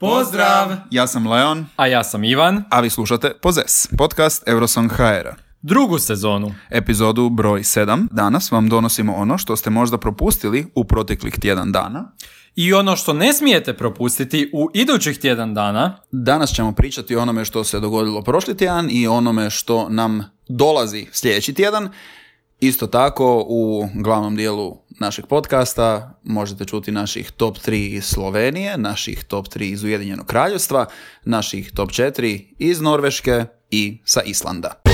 Pozdrav! Ja sam Leon, A ja sam Ivan. a vi slušate Pozes, podcast Eurosong hr Drugu sezonu. Epizodu broj 7. Danas vam donosimo ono što ste možda propustili u proteklih tjedan dana. I ono što ne smijete propustiti u idućih tjedan dana, Danas ćemo pričati o onome što se dogodilo prošli tjedan i onome što nam dolazi sljedeći tjedan. Isto tako u glavnom dijelu našeg podcasta možete čuti naših top 3 iz Slovenije, naših top 3 iz Ujedinjenog kraljevstva, naših top 4 iz Norveške i sa Islanda.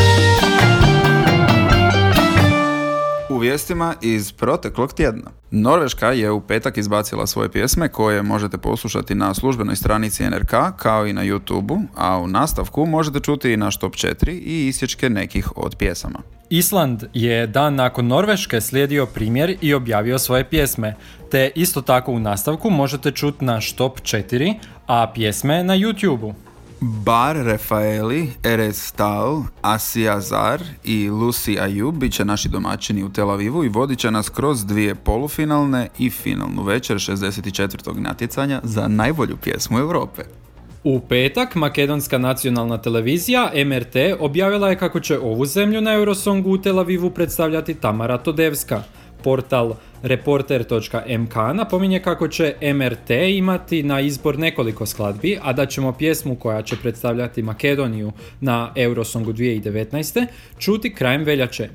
U vijestima iz proteklog tjedna. Norveška je u petak izbacila svoje pjesme koje možete poslušati na službenoj stranici NRK kao i na YouTubeu, a u nastavku možete čuti i naš top 4 i isječke nekih od pjesama. Island je dan nakon Norveške slijedio primjer i objavio svoje pjesme, te isto tako u nastavku možete čuti naš top 4, a pjesme na YouTubeu. Bar Rafaeli, Erez Tal, Asia Zar i Lucy Ayub bit će naši domaćini u Tel Avivu i vodit će nas kroz dvije polufinalne i finalnu večer 64. natjecanja za najbolju pjesmu Europe. U petak Makedonska nacionalna televizija MRT objavila je kako će ovu zemlju na Eurosongu u Tel Avivu predstavljati Tamara Todevska. Portal reporter.mk napominje kako će MRT imati na izbor nekoliko skladbi, a da ćemo pjesmu koja će predstavljati Makedoniju na Eurosongu 2019. čuti krajem veljače.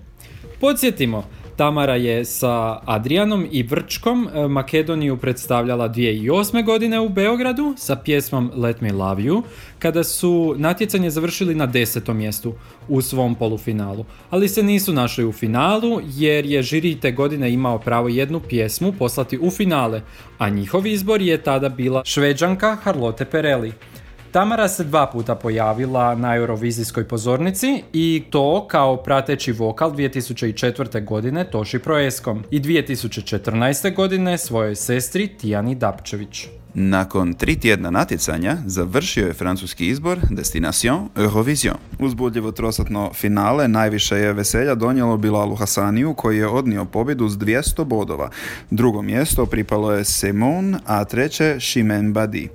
Podsjetimo, Tamara je sa Adrianom i Vrčkom e, Makedoniju predstavljala 2008. godine u Beogradu sa pjesmom Let Me Love You, kada su natjecanje završili na desetom mjestu u svom polufinalu. Ali se nisu našli u finalu jer je žiri te godine imao pravo jednu pjesmu poslati u finale, a njihov izbor je tada bila šveđanka Harlote Pereli. Tamara se dva puta pojavila na Eurovizijskoj pozornici i to kao prateći vokal 2004. godine Toši Proeskom i 2014. godine svojoj sestri Tijani Dapčević. Nakon tri tjedna natjecanja završio je francuski izbor Destination Eurovision. Uzbudljivo trosatno finale najviše je veselja donijelo Bilalu Hasaniju koji je odnio pobjedu s 200 bodova. Drugo mjesto pripalo je Simon, a treće Chimène Badi.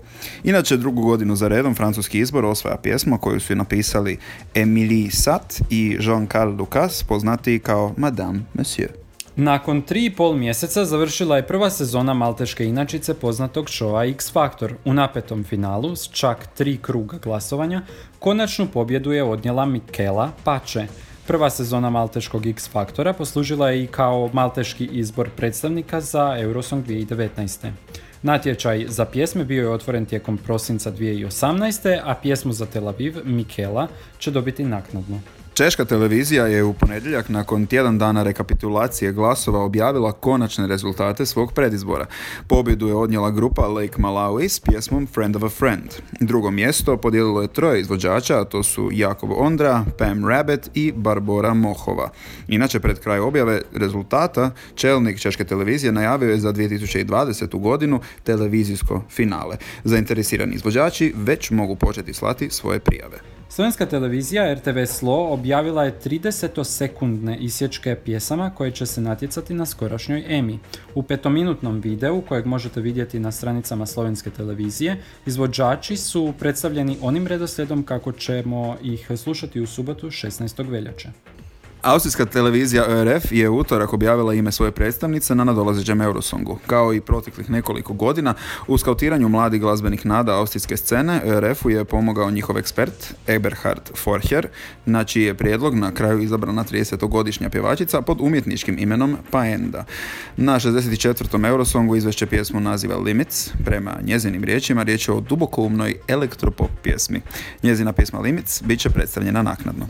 Inače drugu godinu za redom francuski izbor osvaja pjesma koju su napisali Emilie Sat i Jean-Carl Lucas poznati kao Madame Monsieur. Nakon tri i pol mjeseca završila je prva sezona malteške inačice poznatog šova X Factor. U napetom finalu, s čak tri kruga glasovanja, konačnu pobjedu je odnijela Mikela Pače. Prva sezona malteškog X Faktora poslužila je i kao malteški izbor predstavnika za Eurosong 2019. Natječaj za pjesme bio je otvoren tijekom prosinca 2018. a pjesmu za Tel Aviv, Mikela, će dobiti naknadno. Češka televizija je u ponedjeljak nakon tjedan dana rekapitulacije glasova objavila konačne rezultate svog predizbora. Pobjedu je odnijela grupa Lake Malawi s pjesmom Friend of a Friend. Drugo mjesto podijelilo je troje izvođača, a to su Jakob Ondra, Pam Rabbit i Barbora Mohova. Inače, pred kraj objave rezultata, čelnik Češke televizije najavio je za 2020. godinu televizijsko finale. Zainteresirani izvođači već mogu početi slati svoje prijave. Slovenska televizija RTV Slo objavila je 30-sekundne isječke pjesama koje će se natjecati na skorašnjoj EMI. U petominutnom videu, kojeg možete vidjeti na stranicama Slovenske televizije, izvođači su predstavljeni onim redoslijedom kako ćemo ih slušati u subotu 16. veljače. Austrijska televizija ORF je utorak objavila ime svoje predstavnice na nadolazećem Eurosongu. Kao i proteklih nekoliko godina, u skautiranju mladih glazbenih nada austrijske scene, ORF-u je pomogao njihov ekspert, Eberhard Forher, na čiji je prijedlog na kraju izabrana 30-godišnja pjevačica pod umjetničkim imenom Paenda. Na 64. Eurosongu izvešće pjesmu naziva Limits. Prema njezinim riječima riječ je o dubokoumnoj elektropop pjesmi. Njezina pjesma Limits bit će predstavljena naknadno.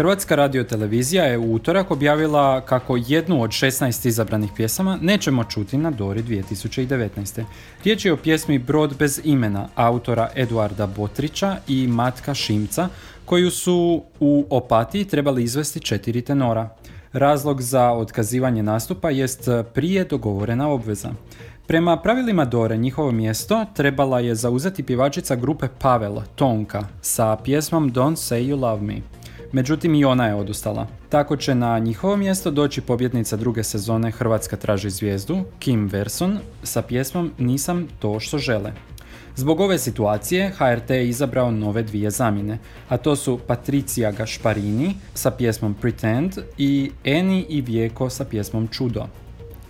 Hrvatska radiotelevizija je u utorak objavila kako jednu od 16 izabranih pjesama nećemo čuti na Dori 2019. Riječ je o pjesmi Brod bez imena autora Eduarda Botrića i Matka Šimca koju su u Opatiji trebali izvesti četiri tenora. Razlog za otkazivanje nastupa jest prije dogovorena obveza. Prema pravilima Dore, njihovo mjesto trebala je zauzeti pjevačica grupe Pavel, Tonka, sa pjesmom Don't Say You Love Me. Međutim, i ona je odustala. Tako će na njihovo mjesto doći pobjednica druge sezone Hrvatska traži zvijezdu, Kim Verson, sa pjesmom Nisam to što žele. Zbog ove situacije HRT je izabrao nove dvije zamjene, a to su Patricija Gašparini sa pjesmom Pretend i Eni i Vijeko sa pjesmom Čudo.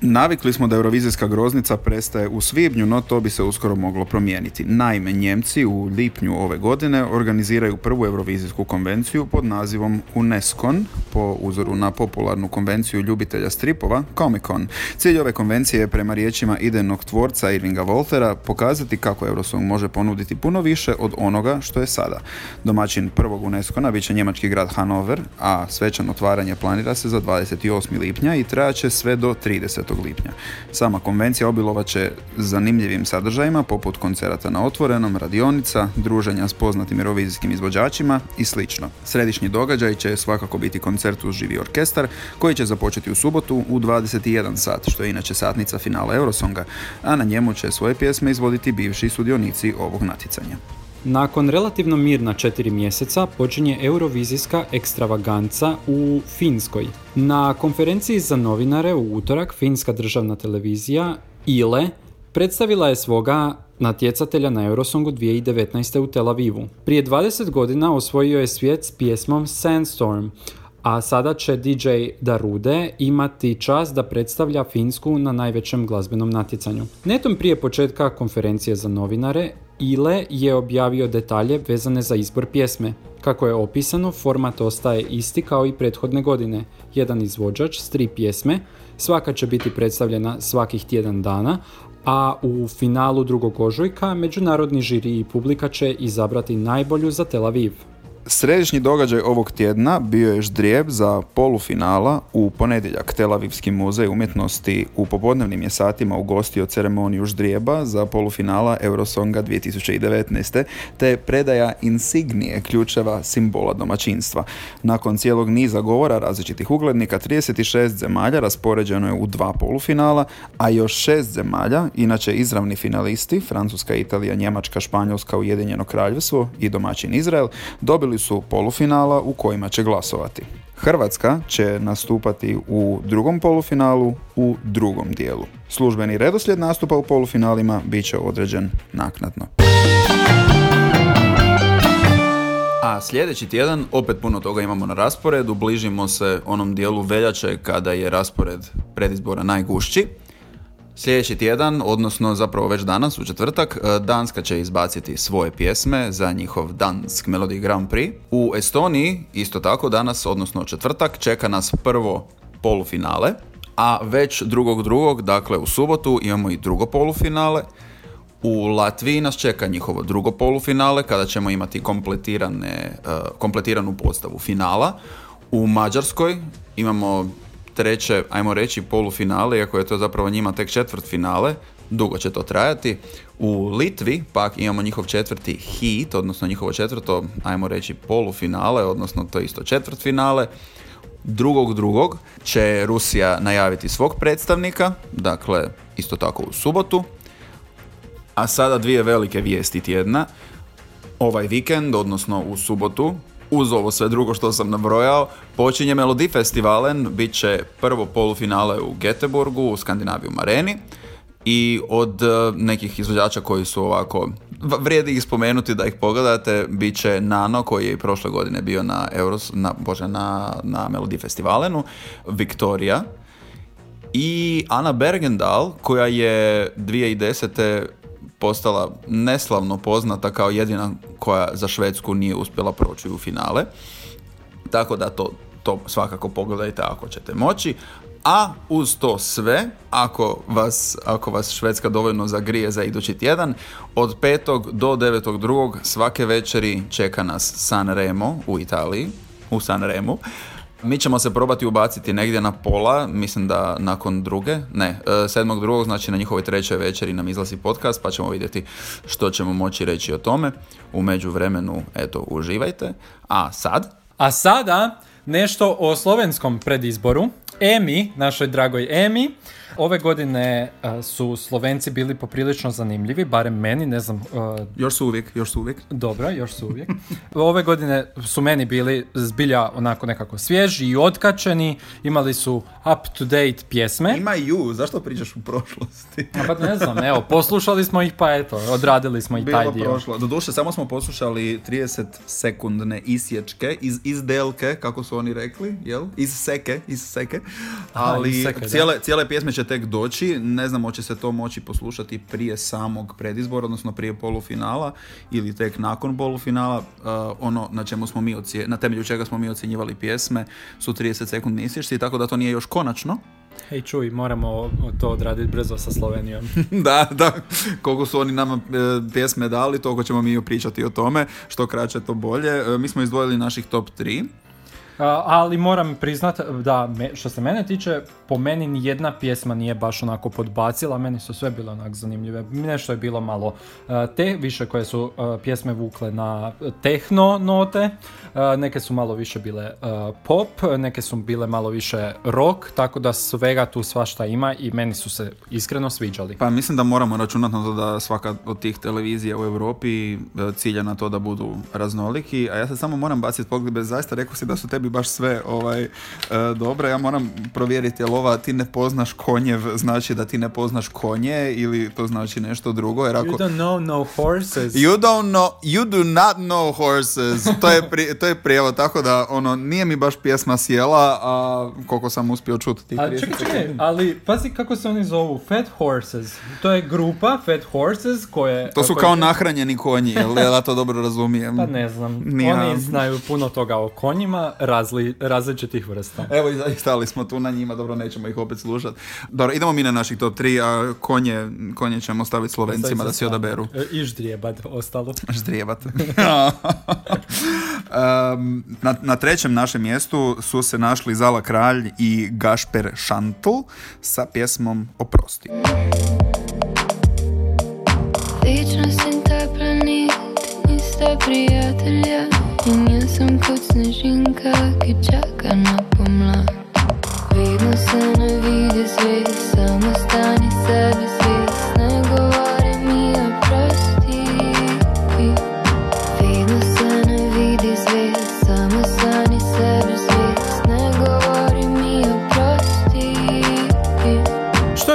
Navikli smo da Eurovizijska groznica prestaje u svibnju, no to bi se uskoro moglo promijeniti. Naime, Njemci u lipnju ove godine organiziraju prvu Eurovizijsku konvenciju pod nazivom UNESCO, po uzoru na popularnu konvenciju ljubitelja stripova, Comic Con. Cilj ove konvencije je prema riječima idejnog tvorca Irvinga Woltera pokazati kako Eurosong može ponuditi puno više od onoga što je sada. Domaćin prvog UNESCO-na bit će njemački grad Hanover, a svečano otvaranje planira se za 28. lipnja i trajaće sve do 30 lipnja. Sama konvencija obilovat će zanimljivim sadržajima poput koncerata na otvorenom, radionica, druženja s poznatim eurovizijskim izvođačima i sl. Središnji događaj će svakako biti koncert uz živi orkestar koji će započeti u subotu u 21 sat, što je inače satnica finala Eurosonga, a na njemu će svoje pjesme izvoditi bivši sudionici ovog natjecanja. Nakon relativno mirna četiri mjeseca počinje Eurovizijska ekstravaganca u Finskoj. Na konferenciji za novinare u utorak Finska državna televizija ILE predstavila je svoga natjecatelja na Eurosongu 2019. u Tel Avivu. Prije 20 godina osvojio je svijet s pjesmom Sandstorm, a sada će DJ Darude imati čas da predstavlja Finsku na najvećem glazbenom natjecanju. Netom prije početka konferencije za novinare, Ile je objavio detalje vezane za izbor pjesme. Kako je opisano, format ostaje isti kao i prethodne godine. Jedan izvođač s tri pjesme, svaka će biti predstavljena svakih tjedan dana, a u finalu drugog ožujka međunarodni žiri i publika će izabrati najbolju za Tel Aviv. Središnji događaj ovog tjedna bio je ždrijeb za polufinala u ponedjeljak. Tel Avivski muzej umjetnosti u popodnevnim je satima ugostio ceremoniju ždrijeba za polufinala Eurosonga 2019. te predaja insignije ključeva simbola domaćinstva. Nakon cijelog niza govora različitih uglednika, 36 zemalja raspoređeno je u dva polufinala, a još šest zemalja, inače izravni finalisti, Francuska, Italija, Njemačka, Španjolska, Ujedinjeno kraljevstvo i domaćin Izrael, dobili su polufinala u kojima će glasovati. Hrvatska će nastupati u drugom polufinalu u drugom dijelu. Službeni redoslijed nastupa u polufinalima bit će određen naknadno. A sljedeći tjedan opet puno toga imamo na rasporedu, bližimo se onom dijelu veljače kada je raspored predizbora najgušći. Sljedeći tjedan, odnosno zapravo već danas u četvrtak, e, Danska će izbaciti svoje pjesme za njihov Dansk Melody Grand Prix. U Estoniji, isto tako danas, odnosno četvrtak, čeka nas prvo polufinale, a već drugog drugog, dakle u subotu, imamo i drugo polufinale. U Latviji nas čeka njihovo drugo polufinale kada ćemo imati kompletirane, e, kompletiranu postavu finala. U Mađarskoj imamo treće, ajmo reći, polufinale, iako je to zapravo njima tek četvrt finale, dugo će to trajati. U Litvi pak imamo njihov četvrti hit, odnosno njihovo četvrto, ajmo reći, polufinale, odnosno to isto četvrt finale. Drugog drugog će Rusija najaviti svog predstavnika, dakle isto tako u subotu. A sada dvije velike vijesti tjedna. Ovaj vikend, odnosno u subotu, uz ovo sve drugo što sam nabrojao, počinje Melodi Festivalen, bit će prvo polufinale u Göteborgu, u Skandinaviju Mareni. I od e, nekih izvođača koji su ovako vrijedi ih spomenuti da ih pogledate bit će Nano koji je prošle godine bio na Euros, na, bože, na, na Melodi Festivalenu Victoria i Ana Bergendal koja je 2010 postala neslavno poznata kao jedina koja za Švedsku nije uspjela proći u finale. Tako da to, to svakako pogledajte ako ćete moći. A uz to sve, ako vas, ako vas Švedska dovoljno zagrije za idući tjedan, od 5. do 9. drugog svake večeri čeka nas San Remo u Italiji, u San Remu. Mi ćemo se probati ubaciti negdje na pola, mislim da nakon druge, ne, e, sedmog drugog, znači na njihovoj trećoj večeri nam izlazi podcast, pa ćemo vidjeti što ćemo moći reći o tome. U međuvremenu, eto, uživajte. A sad? A sada nešto o slovenskom predizboru. Emi, našoj dragoj Emi, Ove godine uh, su Slovenci bili poprilično zanimljivi, barem meni, ne znam... uh, Još su uvijek, još su uvijek. dobro, još su uvijek. Ove godine su meni bili zbilja onako nekako svježi i otkačeni, imali su up-to-date pjesme. Imaju, zašto pričaš u prošlosti? A Pa ne znam, evo, poslušali smo ih pa eto, odradili smo i taj Bilo dio. prošlo. Doduše, samo smo poslušali 30 sekundne isječke iz izdelke, kako su oni rekli, jel? Iz seke, iz seke. Aha, Ali iz seke, cijele, cijele pjesme će tek doći, ne znam hoće se to moći poslušati prije samog predizbora, odnosno prije polufinala ili tek nakon polufinala. Uh, ono na čemu smo mi ocije- na temelju čega smo mi ocjenjivali pjesme su 30 sekundni isječci, tako da to nije još konačno. Hej, čuj, moramo to odraditi brzo sa Slovenijom. da, da, koliko su oni nama e, pjesme dali, toliko ćemo mi pričati o tome, što kraće to bolje. E, mi smo izdvojili naših top 3. Ali moram priznat da me- što se mene tiče, po meni ni jedna pjesma nije baš onako podbacila, meni su sve bile onak zanimljive. Nešto je bilo malo e, te, više koje su e, pjesme vukle na tehno note, e, neke su malo više bile pop, neke su bile malo više rock, tako da svega tu svašta ima i meni su se iskreno sviđali. Pa mislim da moramo računati na to da svaka od tih televizija u Europi cilja na to da budu raznoliki, a ja se samo moram baciti pogled zaista, rekao si da su tebi baš sve ovaj, dobre, ja moram provjeriti jel ova ti ne poznaš konjev znači da ti ne poznaš konje ili to znači nešto drugo, jer ako... You don't know no horses. You don't know, you do not know horses. To je, pri, to je prijevod, tako da ono, nije mi baš pjesma sjela, a koliko sam uspio čuti tih A 30 čekaj, sekundi. čekaj, ali pazi kako se oni zovu, Fat Horses. To je grupa Fat Horses koje... To su koje- kao nahranjeni konji, jel ja to dobro razumijem? Pa ne znam, Ni ja. oni znaju puno toga o konjima razli, različitih vrsta. Evo i stali smo tu na njima, dobro nećemo ih opet slušati. Dobro, idemo mi na naših top 3, a konje, konje ćemo staviti Slovencima da si odaberu. E, I ždrijebad ostalo. Ždrijebat. um, na, na trećem našem mjestu su se našli Zala Kralj i Gašper Šantl sa pjesmom Oprosti. Ličnost in ta planet nista prijatelja In jaz sem kot snežinka, ki čaka na pomlad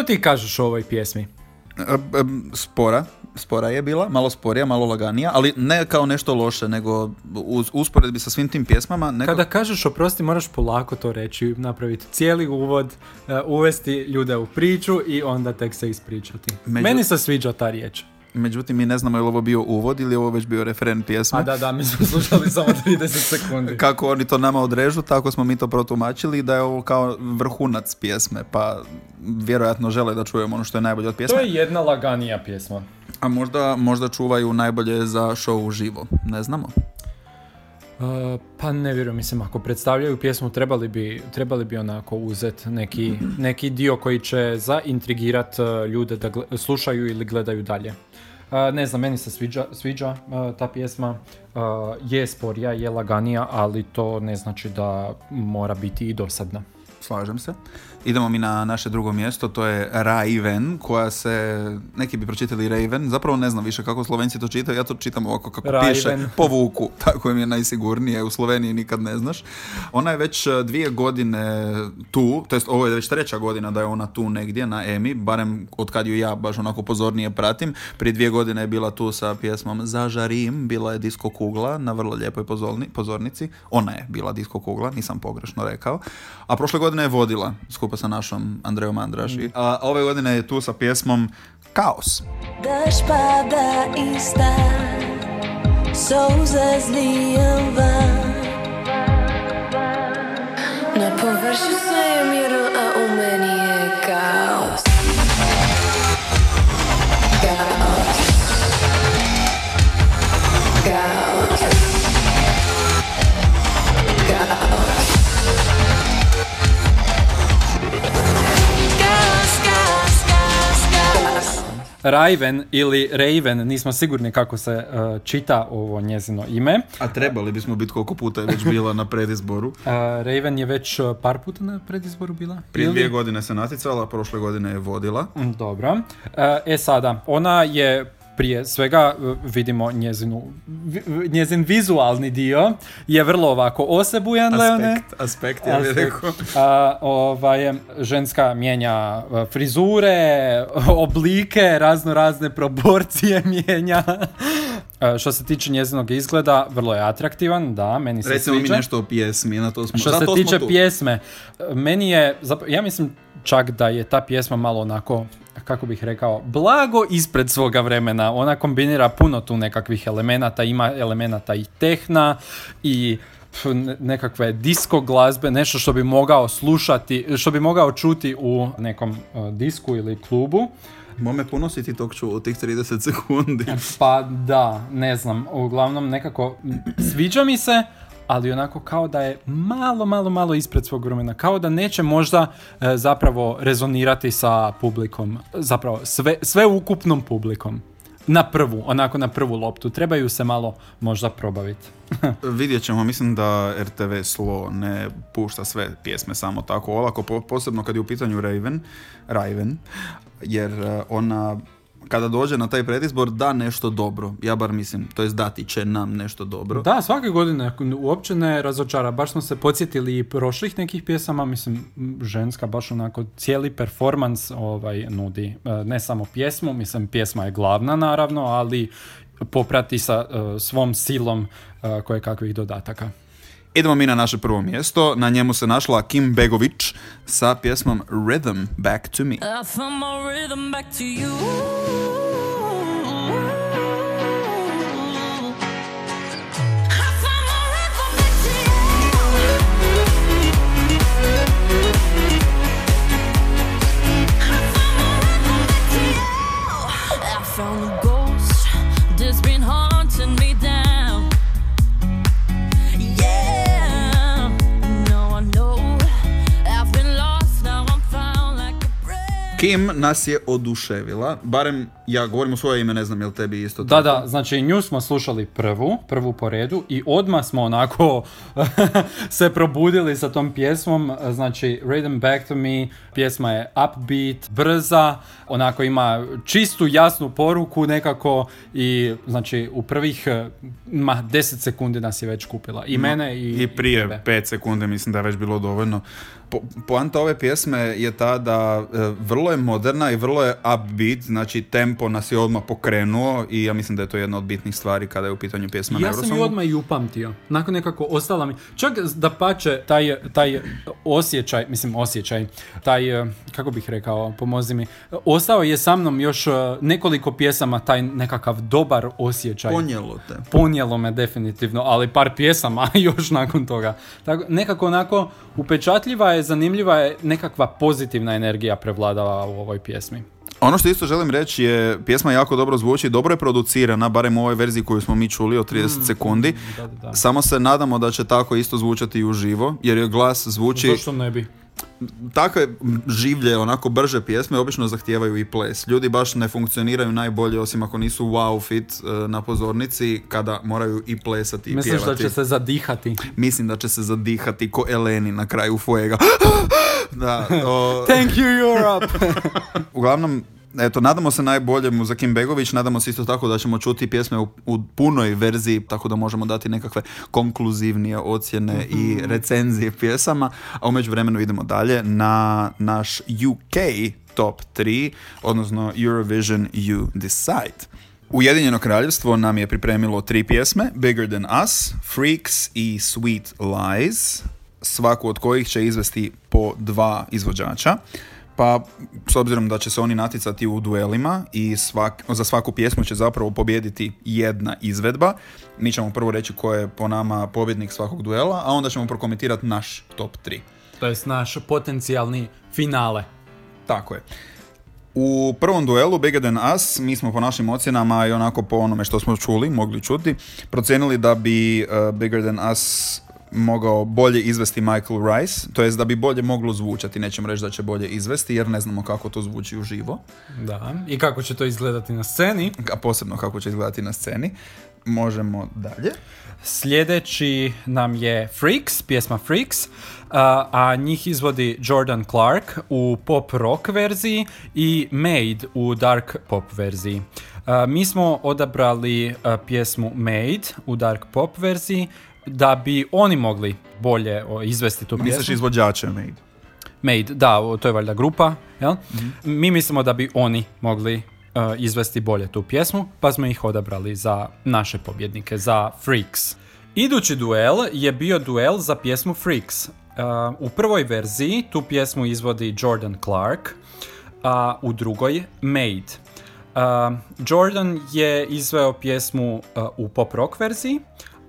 ti kažeš o ovoj pjesmi? Spora, spora je bila, malo sporija, malo laganija, ali ne kao nešto loše, nego uz usporedbi sa svim tim pjesmama, nego... Kada kažeš oprosti, moraš polako to reći, napraviti cijeli uvod, e, uvesti ljude u priču i onda tek se ispričati. Među- Meni se sviđa ta riječ. Međutim, mi ne znamo je li ovo bio uvod ili je ovo već bio referen pjesme. A da, da, mi smo slušali samo 30 sekundi. Kako oni to nama odrežu, tako smo mi to protumačili da je ovo kao vrhunac pjesme, pa vjerojatno žele da čujemo ono što je najbolje od pjesme. To je jedna laganija pjesma. A možda, možda čuvaju najbolje za show uživo, ne znamo. Uh, pa ne vjerujem, mislim, ako predstavljaju pjesmu, trebali bi, trebali bi onako uzet neki, neki dio koji će zaintrigirat uh, ljude da slušaju ili gledaju dalje. Uh, ne znam, meni se sviđa, sviđa uh, ta pjesma, Uh, je sporija, je laganija, ali to ne znači da mora biti i dosadna. Slažem se. Idemo mi na naše drugo mjesto, to je Raven, koja se, neki bi pročitali Raven, zapravo ne znam više kako Slovenci to čitaju, ja to čitam ovako kako Raven. piše, po vuku, tako mi je najsigurnije, u Sloveniji nikad ne znaš. Ona je već e, dvije godine tu, to jest ovo je već treća godina da je ona tu negdje na EMI, barem od kad ju ja baš onako pozornije pratim. Prije dvije godine je bila tu sa pjesmom Zažarim, bila je disko kugla na vrlo lijepoj pozorni, pozornici. Ona je bila disko kugla, nisam pogrešno rekao. A prošle godine je vodila skupa sa našom Andrejom Andraši. A ove godine je tu sa pjesmom Kaos. Daš pada ista, solze zlijem van. Na površju sve je mirno, Raven ili Raven, nismo sigurni kako se e, čita ovo njezino ime. A trebali bismo biti koliko puta je već bila na predizboru. E, Raven je već e, par puta na predizboru bila? Prije Ili- dvije godine se natjecala, prošle godine je vodila. Mm, Dobro. E, E sada, ona je prije svega e, vidimo njezinu, njezin vizualni dio je vrlo ovako osebujan, Leone. Aspekt, aspekt, ja bih Aspekt. rekao. A, ovaj, ženska mijenja e, frizure, oblike, razno razne proporcije mijenja. E, Što se tiče njezinog izgleda, vrlo je atraktivan, da, meni se Recimo mi sviđa. nešto o pjesmi, na to smo, Što se tiče pjesme, meni je, ja mislim čak da je ta pjesma malo onako, kako bih rekao, blago ispred svoga vremena. Ona kombinira puno tu nekakvih elemenata, ima elemenata i tehna i nekakve disco glazbe, nešto što bi mogao slušati, što bi mogao čuti u nekom uh, disku ili klubu. Mome puno si ti tog čuo u tih 30 sekundi. Pa da, ne znam, uglavnom nekako sviđa mi se, ali onako kao da je malo, malo, malo ispred svog vremena. Kao da neće možda e, zapravo rezonirati sa publikom, zapravo sve, sve ukupnom publikom. Na prvu, onako na prvu loptu. Trebaju se malo možda probaviti. Vidjet ćemo, mislim da RTV Slo ne pušta sve pjesme samo tako olako, po- posebno kad je u pitanju Raven, Raven jer eh, ona kada dođe na taj predizbor da nešto dobro. Ja bar mislim, to jest dati će nam nešto dobro. Da, svake godine uopće ne razočara. Baš smo se podsjetili i prošlih nekih pjesama, mislim, ženska baš onako cijeli performans ovaj, nudi. E, Ne samo pjesmu, mislim, pjesma je glavna naravno, ali poprati sa e, svom silom e, koje kakvih dodataka. Idemo mi na naše prvo mjesto, na njemu se našla Kim Begović sa pjesmom Rhythm Back to Me. I found my rhythm back to you. Kim nas je oduševila, barem ja govorim u svoje ime, ne znam jel tebi isto Da, tako. da, znači nju smo slušali prvu, prvu po redu i odmah smo onako se probudili sa tom pjesmom, znači Rhythm Back to Me, pjesma je upbeat, brza, onako ima čistu, jasnu poruku nekako i znači u prvih ma 10 sekundi nas je već kupila i mene i, I prije tebe. 5 sekunde mislim da je već bilo dovoljno. Po, poanta ove pjesme je ta da e, vrlo je moderna i vrlo je upbeat, znači tempo nas je odmah pokrenuo i ja mislim da je to jedna od bitnih stvari kada je u pitanju pjesma na Ja sam ju odmah i upamtio. Nakon nekako ostala mi. Čak da pače taj, taj osjećaj, mislim osjećaj, taj, eh, kako bih rekao, pomozi mi, ostao je sa mnom još eh, nekoliko pjesama taj nekakav dobar osjećaj. Ponijelo te. Ponijelo me definitivno, ali par pjesama još nakon toga. Tako, nekako onako upečatljiva je, zanimljiva je, nekakva pozitivna energija prevladava u ovoj pjesmi. Ono što isto želim reći je, pjesma jako dobro zvuči, dobro je producirana, barem u ovoj verziji koju smo mi čuli od 30 sekundi. Da, da, da. Samo se nadamo da će tako isto zvučati i uživo, jer je glas zvuči... Zašto ne bi? Takve življe, onako brže pjesme obično zahtijevaju i ples. Ljudi baš ne funkcioniraju najbolje osim ako nisu wow fit e, na pozornici kada moraju i plesati i Misliš da pjevati. će se zadihati? Mislim da će se zadihati ko Eleni na kraju Fuega. da, o, Thank you Europe! uglavnom, eto, nadamo se najboljemu za Kim Begović, nadamo se isto tako da ćemo čuti pjesme u, u punoj verziji, tako da možemo dati nekakve konkluzivnije ocjene i recenzije pjesama, a u međuvremenu idemo dalje na naš UK top 3, odnosno Eurovision You Decide. Ujedinjeno kraljevstvo nam je pripremilo tri pjesme, Bigger Than Us, Freaks i Sweet Lies, svaku od kojih će izvesti po dva izvođača. Pa, s obzirom da će se oni naticati u duelima i svak, za svaku pjesmu će zapravo pobijediti jedna izvedba, mi ćemo prvo reći ko je po nama pobjednik svakog duela, a onda ćemo prokomentirati naš top 3. To jest naš potencijalni finale. Tako je. U prvom duelu Bigger Than Us mi smo po našim ocjenama i onako po onome što smo čuli, mogli čuti, procijenili da bi uh, Bigger Than Us mogao bolje izvesti Michael Rice, to jest da bi bolje moglo zvučati, nećemo reći da će bolje izvesti jer ne znamo kako to zvuči uživo, Da. I kako će to izgledati na sceni? a posebno kako će izgledati na sceni. Možemo dalje. Sljedeći nam je Freaks, pjesma Freaks, a, a njih izvodi Jordan Clark u pop rock verziji i Made u dark pop verziji. A, mi smo odabrali a, pjesmu Made u dark pop verziji da bi oni mogli bolje izvesti tu Misliš pjesmu. izvođače Made? Made, da, to je valjda grupa, jel? Mi mislimo da bi oni mogli uh, izvesti bolje tu pjesmu, pa smo ih odabrali za naše pobjednike, za Freaks. Idući duel je bio duel za pjesmu Freaks. Uh, u prvoj verziji tu pjesmu izvodi Jordan Clark, a u drugoj Made. Uh, Jordan je izveo pjesmu uh, u pop rock verziji,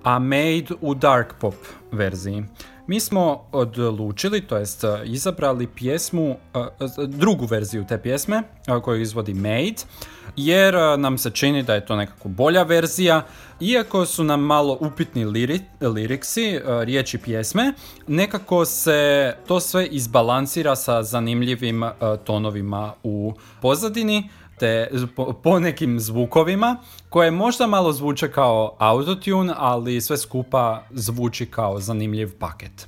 a Made u dark pop verziji. Mi smo odlučili, to jest uh, izabrali pjesmu, uh, drugu verziju te pjesme koju izvodi Made, jer nam se čini da je to nekako bolja verzija, iako su nam malo upitni liri, liriksi, riječi pjesme, nekako se to sve izbalansira sa zanimljivim tonovima u pozadini, te po, po nekim zvukovima koje možda malo zvuče kao autotune, ali sve skupa zvuči kao zanimljiv paket.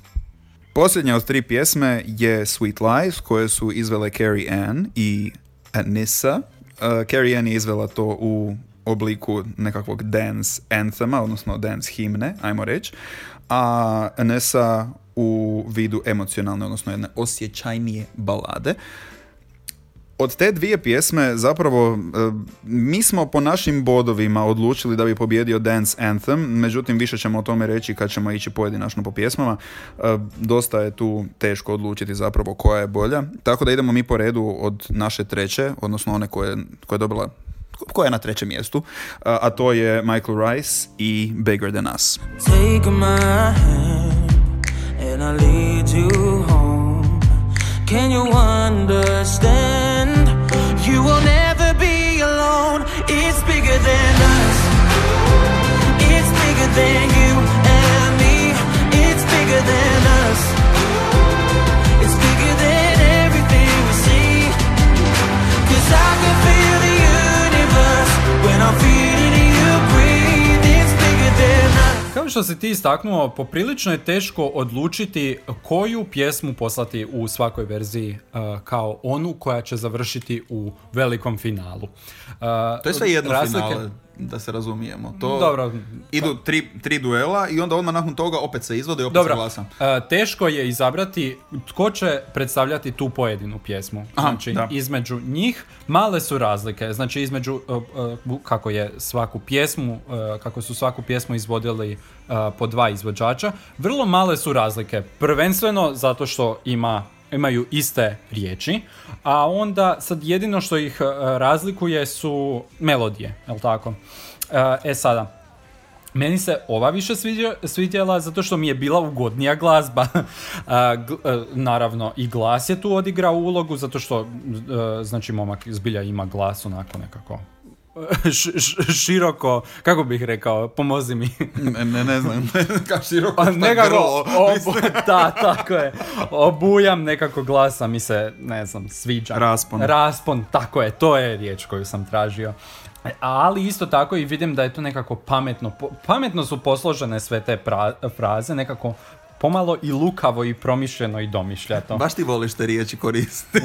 Posljednja od tri pjesme je Sweet Lies, koje su izvele Carrie Ann i Anissa. Uh, Carrie Ann je izvela to u obliku nekakvog dance anthema, odnosno dance himne, ajmo reći, a Anissa u vidu emocionalne, odnosno jedne osjećajnije balade. Od te dvije pjesme zapravo e, mi smo po našim bodovima odlučili da bi pobjedio Dance Anthem, međutim više ćemo o tome reći kad ćemo ići pojedinačno po pjesmama. E, Dosta je tu teško odlučiti zapravo koja je bolja, tako da idemo mi po redu od naše treće, odnosno one koje, koja je dobila koja je na trećem mjestu, a a to je Michael Rice i Bigger Than Us. Take my hand and I lead you home. Can you understand? It's bigger than us. It's bigger than you and me. It's bigger than us. It's bigger than everything we see. Cause I can feel the universe when I'm feeling što si ti istaknuo, poprilično je teško odlučiti koju pjesmu poslati u svakoj verziji uh, kao onu koja će završiti u velikom finalu. Uh, To je sve jedno razlike- finale, da se razumijemo. To Dobro. Idu tri, tri duela i onda odmah nakon toga opet se izvode i opet Dobro, se glasa. uh, teško je izabrati tko će predstavljati tu pojedinu pjesmu. Aha, znači, da. između njih male su razlike. Znači, između uh, uh, kako je svaku pjesmu, uh, kako su svaku pjesmu izvodili po dva izvođača, vrlo male su razlike. Prvenstveno zato što ima imaju iste riječi, a onda sad jedino što ih uh, razlikuje su melodije, jel tako? Uh, e sada, meni se ova više svidjela zato što mi je bila ugodnija glazba. E, naravno i glas je tu odigrao ulogu zato što e, znači momak zbilja ima glas onako nekako široko, kako bih rekao, pomozi mi. Ne, ne, ne znam, kako široko Pa šta nekako, obu- da, tako je. Obujam nekako glasa mi se, ne znam, sviđa. Raspon. Raspon, tako je, to je riječ koju sam tražio. Ali isto tako i vidim da je to nekako pametno, pametno su posložene sve te pra- fraze, nekako pomalo i lukavo i promišljeno i domišljato. Baš ti voliš te riječi koristiti.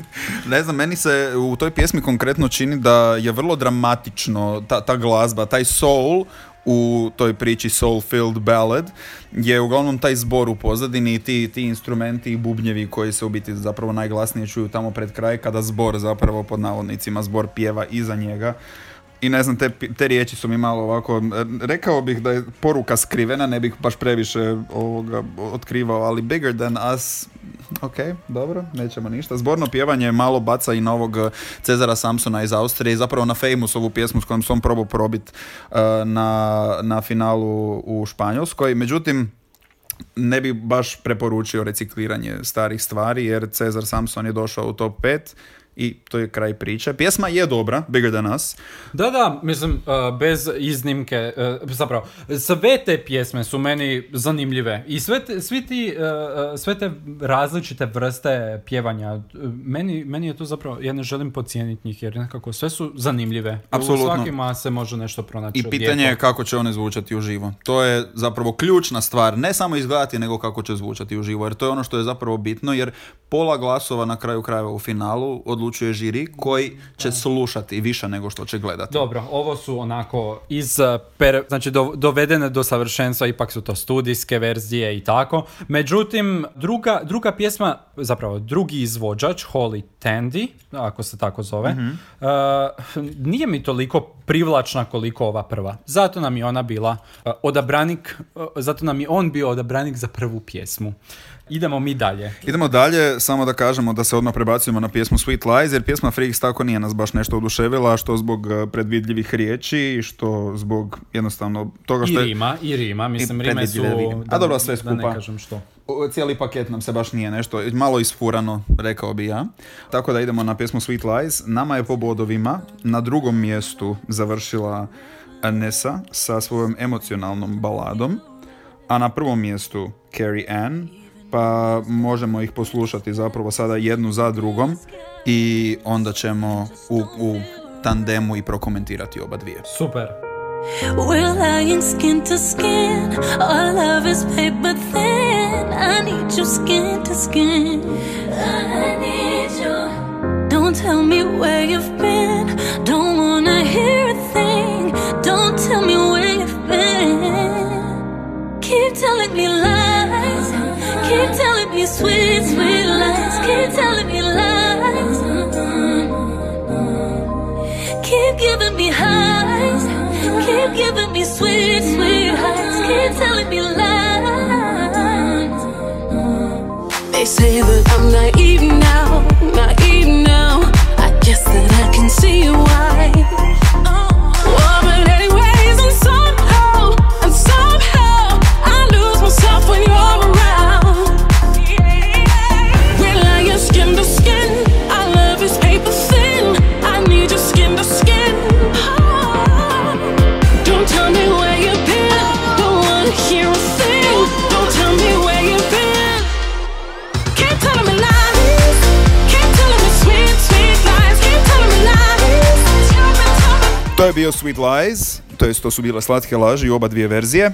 ne znam, meni se u toj pjesmi konkretno čini da je vrlo dramatično ta, ta glazba, taj soul u toj priči soul-filled ballad je uglavnom taj zbor u pozadini i ti, ti instrumenti i bubnjevi koji se u biti zapravo najglasnije čuju tamo pred kraj kada zbor zapravo pod navodnicima zbor pjeva iza njega i ne znam, te, te riječi su mi malo ovako, rekao bih da je poruka skrivena, ne bih baš previše ovoga otkrivao, ali bigger than us, ok, dobro, nećemo ništa. Zborno pjevanje malo baca i na ovog e, Cezara Samsona iz Austrije, zapravo na Famous ovu pjesmu s kojom sam probao probit e, na, na finalu u Španjolskoj, međutim, ne bi baš preporučio recikliranje starih stvari jer Cezar Samson je došao u top 5 i to je kraj priče. Pjesma je dobra, Bigger Than Us. Da, da, mislim, uh, bez iznimke, uh, zapravo, sve te pjesme su meni zanimljive i sve, te- svi ti, uh, sve te različite vrste pjevanja, meni, meni je to zapravo, ja ne želim pocijeniti njih jer nekako sve su zanimljive. Apsolutno. U svakima se može nešto pronaći. I pitanje je kako će one zvučati uživo. To je zapravo ključna stvar, ne samo izgledati, nego kako će zvučati uživo, jer to je ono što je zapravo bitno, jer pola glasova na kraju krajeva u finalu odlučuje žiri koji će slušati više nego što će gledati. Dobro, ovo su onako iz uh, per, znači do- dovedene do savršenstva, ipak su to studijske verzije i tako. Međutim, druga, druga pjesma, zapravo drugi izvođač, Holly Tandy, ako se tako zove, uh, nije mi toliko privlačna koliko ova prva. Zato nam je ona bila uh, odabranik, uh, zato nam je on bio odabranik za prvu pjesmu. Idemo mi dalje. Idemo dalje, samo da kažemo da se odmah prebacujemo na pjesmu Sweet Lies, jer pjesma Freaks tako nije nas baš nešto oduševila, što zbog eh, predvidljivih riječi, što zbog jednostavno toga I što je... rima, i rima, mislim rime su... rime. A da- dobro, sve Da ne skupa. kažem što. Cijeli paket nam se baš nije nešto, malo isfurano, rekao bi ja. Tako da idemo na pjesmu Sweet Lies. Nama je po bodovima na drugom mjestu završila Nessa sa svojom emocionalnom baladom, a na prvom mjestu Carrie Ann, pa možemo ih poslušati zapravo sada jednu za drugom i onda ćemo u, u tandemu i prokomentirati oba dvije. Super. We're lying skin to skin. Our love is paper thin. I need you skin to skin. I need you. Don't tell me where you've been. Don't wanna hear a thing. Don't tell me where you've been. Keep telling me lies. Me sweet, sweet lies. Keep telling me lies. Keep giving me highs. Keep giving me sweet, sweet highs. Keep telling me lies. They say that I'm naive bio Sweet Lies, to jest to su bile slatke laži, oba dvije verzije.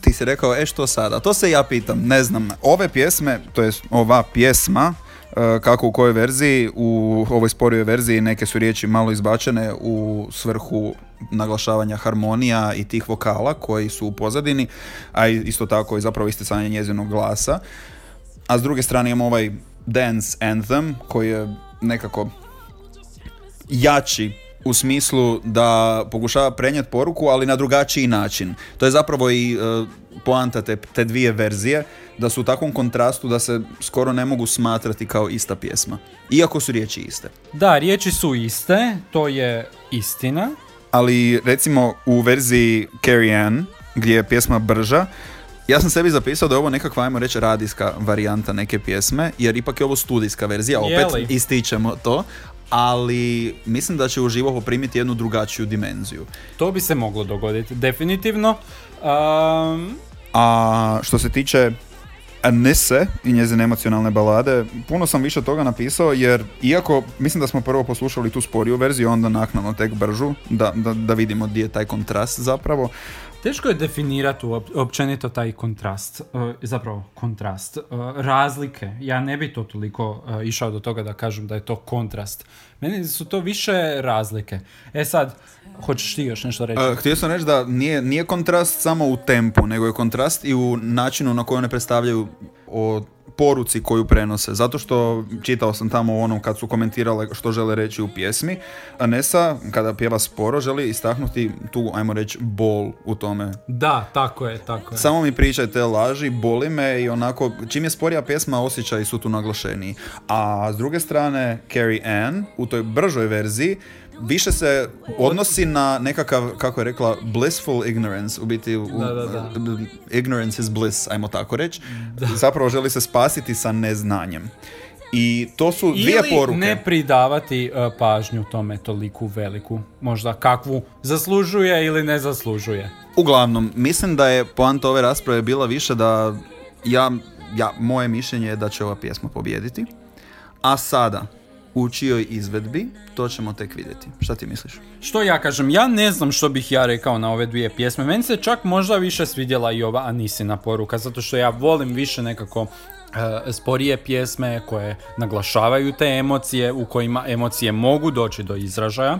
Ti si rekao, e što sada? To se ja pitam, ne znam. Ove pjesme, to jest ova pjesma, e, kako u kojoj verziji, u ovoj sporijoj verziji neke su riječi malo izbačene u svrhu naglašavanja harmonija i tih vokala koji su u pozadini, a isto tako i zapravo isticanje njezinog glasa. A s druge strane imamo ovaj dance anthem koji je nekako jači u smislu da pokušava prenijeti poruku, ali na drugačiji način. To je zapravo i e, poanta te, te dvije verzije, da su u takvom kontrastu da se skoro ne mogu smatrati kao ista pjesma. Iako su riječi iste. Da, riječi su iste, to je istina. Ali recimo u verziji Carrie Ann, gdje je pjesma brža, ja sam sebi zapisao da je ovo nekakva, ajmo reći, radijska varijanta neke pjesme, jer ipak je ovo studijska verzija, opet Jeli? ističemo to, ali mislim da će uživo poprimiti jednu drugačiju dimenziju. To bi se moglo dogoditi, definitivno. Um, A što se tiče Anise i njezine emocionalne balade, puno sam više toga napisao jer iako mislim da smo prvo poslušali tu sporiju verziju, onda naknadno tek bržu, da, da, da vidimo gdje je taj kontrast zapravo. Teško je definirati općenito taj kontrast, uh, zapravo kontrast, uh, razlike. Ja ne bi to toliko uh, išao do toga da kažem da je to kontrast. Meni su to više razlike. E sad, hoćeš ti još nešto reći? E, htio sam reći da nije, nije kontrast samo u tempu, nego je kontrast i u načinu na koji one predstavljaju o poruci koju prenose. Zato što čitao sam tamo u onom kad su komentirale što žele reći u pjesmi. Anessa, kada pjeva sporo, želi istaknuti tu, ajmo reći, bol u tome. Da, tako je, tako je. Samo mi pričaj te laži, boli me i onako, čim je sporija pjesma, osjećaji su tu naglašeniji. A s druge strane, Carrie Ann, u toj bržoj verziji, više se odnosi na nekakav, kako je rekla, blissful ignorance, u biti u- Da, da, da. ignorance is bliss, ajmo tako reći. Zapravo želi se spasiti sa neznanjem. I to su dvije Ili poruke. ne pridavati e, pažnju tome toliku veliku, možda kakvu zaslužuje ili ne zaslužuje. Uglavnom, mislim da je poanta ove rasprave bila više da ja, ja, moje mišljenje je da će ova pjesma pobijediti. A sada, u čijoj izvedbi, to ćemo tek vidjeti. Šta ti misliš? Što ja kažem, ja ne znam što bih ja rekao na ove dvije pjesme. Meni se čak možda više svidjela i ova Anisina poruka, zato što ja volim više nekako e, sporije pjesme koje naglašavaju te emocije, u kojima emocije mogu doći do izražaja.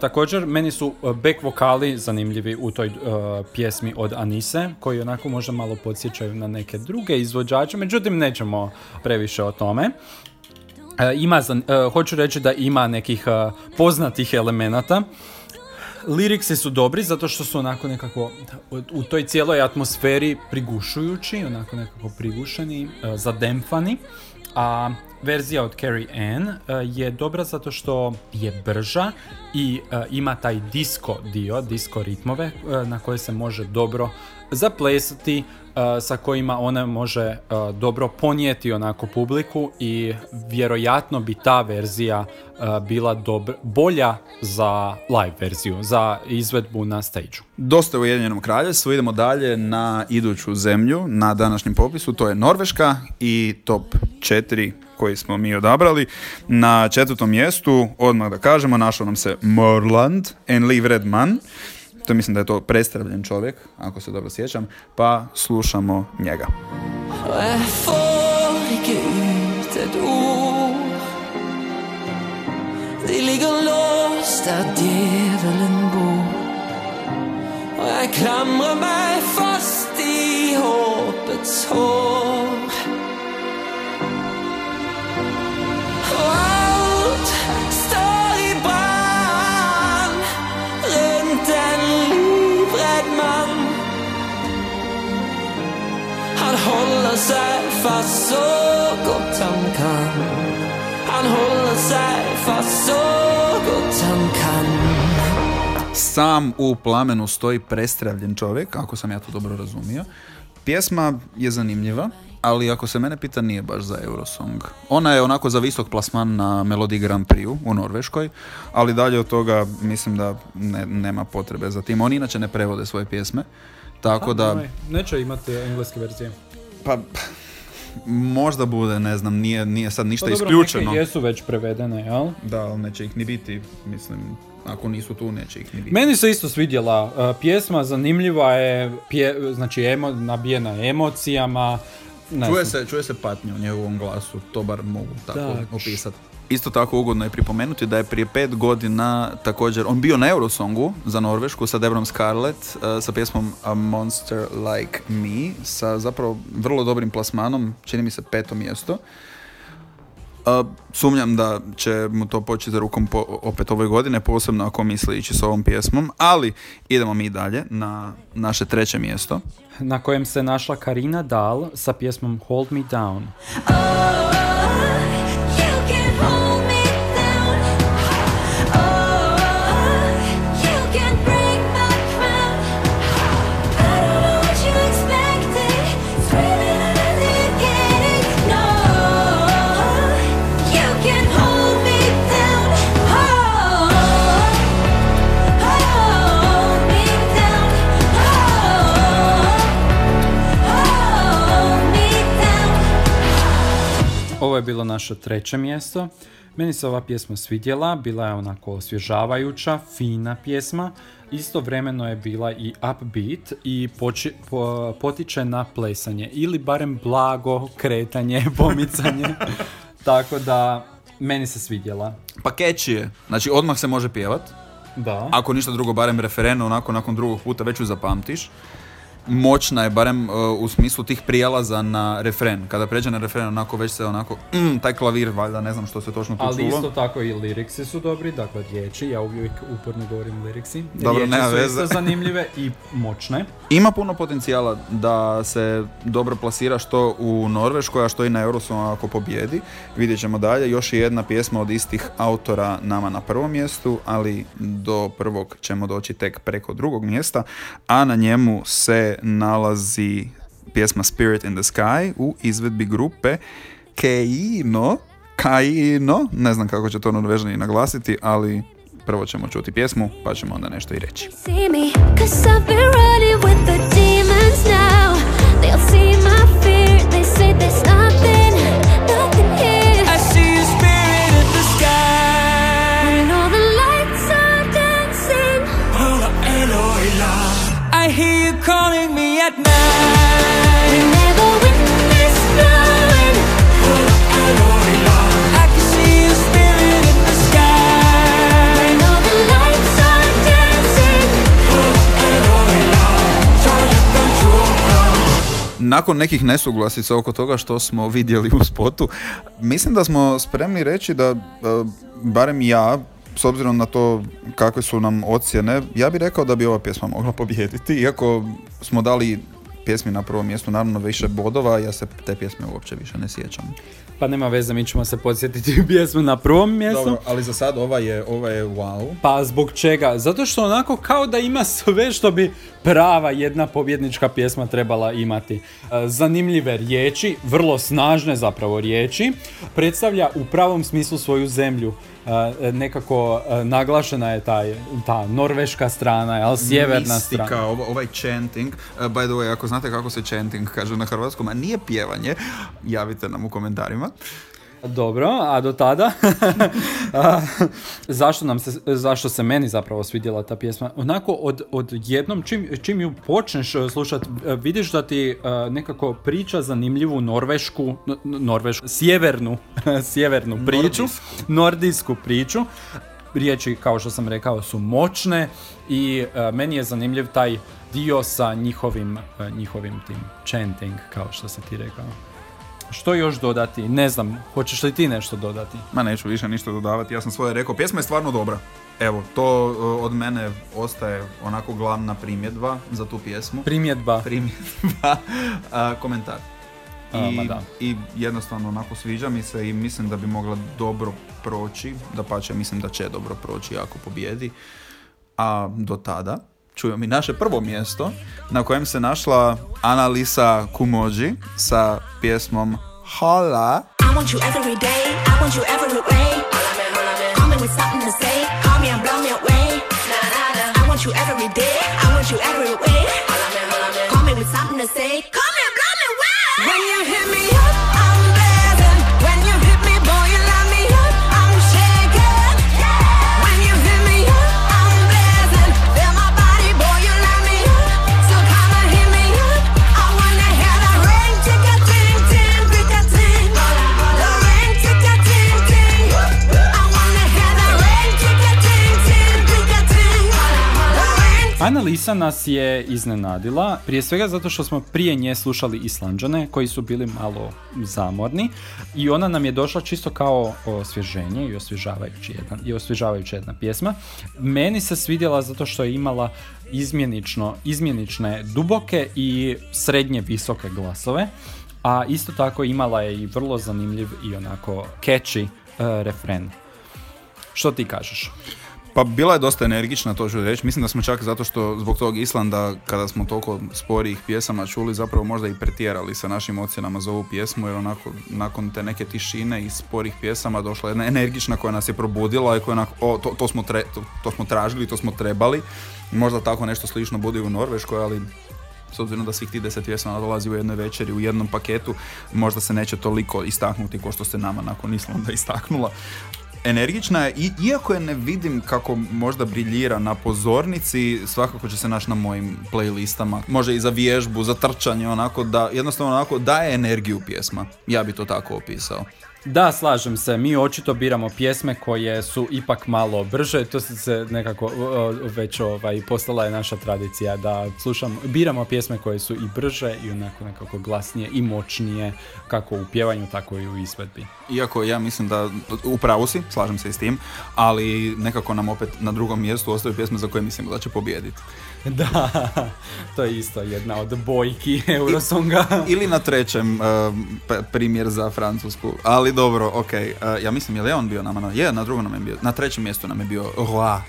Također, meni su e, back vokali zanimljivi u toj e, pjesmi od Anise, koji onako možda malo podsjećaju na neke druge izvođače, međutim nećemo previše o tome. E, ima, e, hoću reći da ima nekih e, poznatih elemenata. Liriksi su dobri zato što su onako nekako u- toj cijeloj atmosferi prigušujući, onako nekako prigušeni, zademfani. A verzija od Carrie Ann je dobra zato što je brža i ima taj disco dio, disco ritmove na koje se može dobro zaplesati, e, sa kojima ona može e, dobro ponijeti onako publiku i vjerojatno bi ta verzija e, bila dobra, bolja za live verziju, za izvedbu na stage Dosta u Ujedinjenom kraljevstvu, idemo dalje na iduću zemlju na današnjem popisu, to je Norveška i top 4 koji smo mi odabrali. Na četvrtom mjestu, odmah da kažemo, našao nam se Morland and Liv Redman. To mislim da je to predstavljen čovjek, ako se dobro sjećam, pa slušamo njega. Holder seg fast så godt han kan. Han holder seg fast så godt han kan. Sam u plamenu stoji prestravljen čovjek, ako sam ja to dobro razumio. Pjesma je zanimljiva, ali ako se mene pita nije baš za Eurosong. Ona je onako za visok plasman na Melodi Grand Prix u Norveškoj, ali dalje od toga mislim da ne- nema potrebe za tim. Oni inače ne prevode svoje pjesme, tako da... Neće imati engleske verzije. Pa, možda bude, ne znam, nije, nije sad ništa Pa dobro, isključeno. neke jesu već prevedene, jel? Da, ali neće ih ni biti, mislim, ako nisu tu, neće ih ni biti. Meni se isto svidjela uh, pjesma, zanimljiva je, pje, znači emo, nabijena emocijama. Ne Čuje znam. se, čuje se patnja u njegovom glasu, to bar mogu tako opisati. Isto tako ugodno je pripomenuti da je prije pet godina također, on bio na Eurosongu za Norvešku sa Debrom Scarlett eh, sa pjesmom A Monster Like Me sa zapravo vrlo dobrim plasmanom, čini mi se peto mjesto. Uh, sumnjam da će mu to poći za rukom po, opet ove godine, posebno ako misli ići s ovom pjesmom, ali idemo mi dalje na naše treće mjesto. Na kojem se našla Karina Dahl sa pjesmom Hold Me Down. You Ovo je bilo naše treće mjesto. Meni se ova pjesma svidjela, bila je onako osvježavajuća, fina pjesma. Istovremeno je bila i upbeat i poči- po- potiče na plesanje ili barem blago kretanje, pomicanje. Tako da, meni se svidjela. Pa catchy je, znači odmah se može pjevat, Da. ako ništa drugo, barem referenu, onako nakon drugog puta već ju zapamtiš. Moćna je, barem uh, u smislu tih prijelaza na refren. Kada pređe na refren, onako već se onako, mm, taj klavir, valjda, ne znam što se točno tu Ali čulo. isto tako i liriksi su dobri, dakle riječi, ja uvijek uporno govorim liriksi. Dobro, riječi nema su veze. isto zanimljive i moćne. Ima puno potencijala da se dobro plasira što u Norveškoj, a što i na Eurosongu ako pobjedi. Vidjet ćemo dalje. Još je jedna pjesma od istih autora nama na prvom mjestu, ali do prvog ćemo doći tek preko drugog mjesta, a na njemu se nalazi pjesma Spirit in the Sky u izvedbi grupe Keino Kaino, ne znam kako će to norvežani naglasiti, ali prvo ćemo čuti pjesmu, pa ćemo onda nešto i reći. Calling me at night. Whenever wind is blowing, I can see a spirit in the sky. and all the lights are dancing. Nakon nekih nesuglasica oko toga što smo vidjeli u spotu, mislim da smo spremni reći da, e, barem ja, s obzirom na to kakve su nam ocjene, ja bih rekao da bi ova pjesma mogla pobijediti, iako smo dali pjesmi na prvom mjestu naravno više bodova, ja se te pjesme uopće više ne sjećam. Pa nema veze, mi ćemo se podsjetiti pjesmu na prvom mjestu. ali za sad ova je, ova je wow. Pa zbog čega? Zato što onako kao da ima sve što bi prava jedna pobjednička pjesma trebala imati. E, Zanimljive riječi, vrlo snažne zapravo riječi, predstavlja u pravom smislu svoju zemlju. E, Nekako e, naglašena je taj, ta norveška strana, jel, sjeverna Mistika, strana. ovaj chanting, by the way, ako znate kako se chanting kaže na hrvatskom, a nije pjevanje, javite nam u komentarima. Dobro, a do tada? A, zašto, nam se, zašto se meni zapravo svidjela ta pjesma? Onako od, od jednom, čim, čim ju počneš e, slušat, e, vidiš da ti e, nekako priča zanimljivu norvešku, norvešku, sjevernu, sjevernu priču, Nordijsku. nordijsku priču. Riječi, kao što sam rekao, su moćne i e, meni je zanimljiv taj dio sa njihovim, njihovim tim chanting, kao što si ti rekao. Što još dodati? Ne znam, hoćeš li ti nešto dodati? Ma neću više ništa dodavati, ja sam svoje rekao. Pjesma je stvarno dobra. Evo, to uh, od mene ostaje onako glavna primjedba za tu pjesmu. Primjedba. Primjedba, a, komentar. A, I, ma da. I jednostavno onako sviđa mi se i mislim da bi mogla dobro proći, da pače mislim da će dobro proći ako pobjedi. A do tada čujem i naše prvo mjesto na kojem se našla Analisa Kumoji sa pjesmom away. I want you every day. I want you every way. Call me with something to say. Annalisa nas je iznenadila, prije svega zato što smo prije nje slušali Islanđane koji su bili malo zamorni i ona nam je došla čisto kao osvježenje i osvježavajući jedna, i osvježavajuća jedna pjesma. Meni se svidjela zato što je imala izmjenično, izmjenične duboke i srednje visoke glasove, a isto tako imala je i vrlo zanimljiv i onako catchy uh, refren. Što ti kažeš? Pa bila je dosta energična, to ću reći. Mislim da smo čak zato što zbog tog Islanda, kada smo toliko sporijih pjesama čuli, zapravo možda i pretjerali sa našim ocjenama za ovu pjesmu, jer onako, nakon te neke tišine i sporih pjesama došla je jedna energična koja nas je probudila i koja onako, o, to, to, smo tre- to, to smo tražili, to smo trebali. Možda tako nešto slično bude u Norveškoj, ali s obzirom da svih ti deset pjesama dolazi u jednoj večeri, u jednom paketu, možda se neće toliko istaknuti kao što se nama nakon Islanda istaknula. Energična je, i, iako je ne vidim kako možda briljira na pozornici, svakako će se naći na mojim playlistama. Može i za vježbu, za trčanje, onako da, jednostavno onako daje energiju pjesma. Ja bi to tako opisao. Da, slažem se. Mi očito biramo pjesme koje su ipak malo brže. To se- nekako već ovaj, postala je naša tradicija da slušamo, biramo pjesme koje su i brže i onako nekako glasnije i moćnije kako u pjevanju tako i u izvedbi. Iako ja mislim da, u pravu si, slažem se i s tim, ali nekako nam opet na drugom mjestu ostaju pjesme za koje mislimo da će pobijediti. Da, to je isto jedna od bojki Eurosonga. Ili na trećem uh, primjer za Francusku, ali dobro, ok. Uh, ja mislim, je li on bio nama na... Je, na drugom nam je bio, na trećem mjestu nam je bio Roi.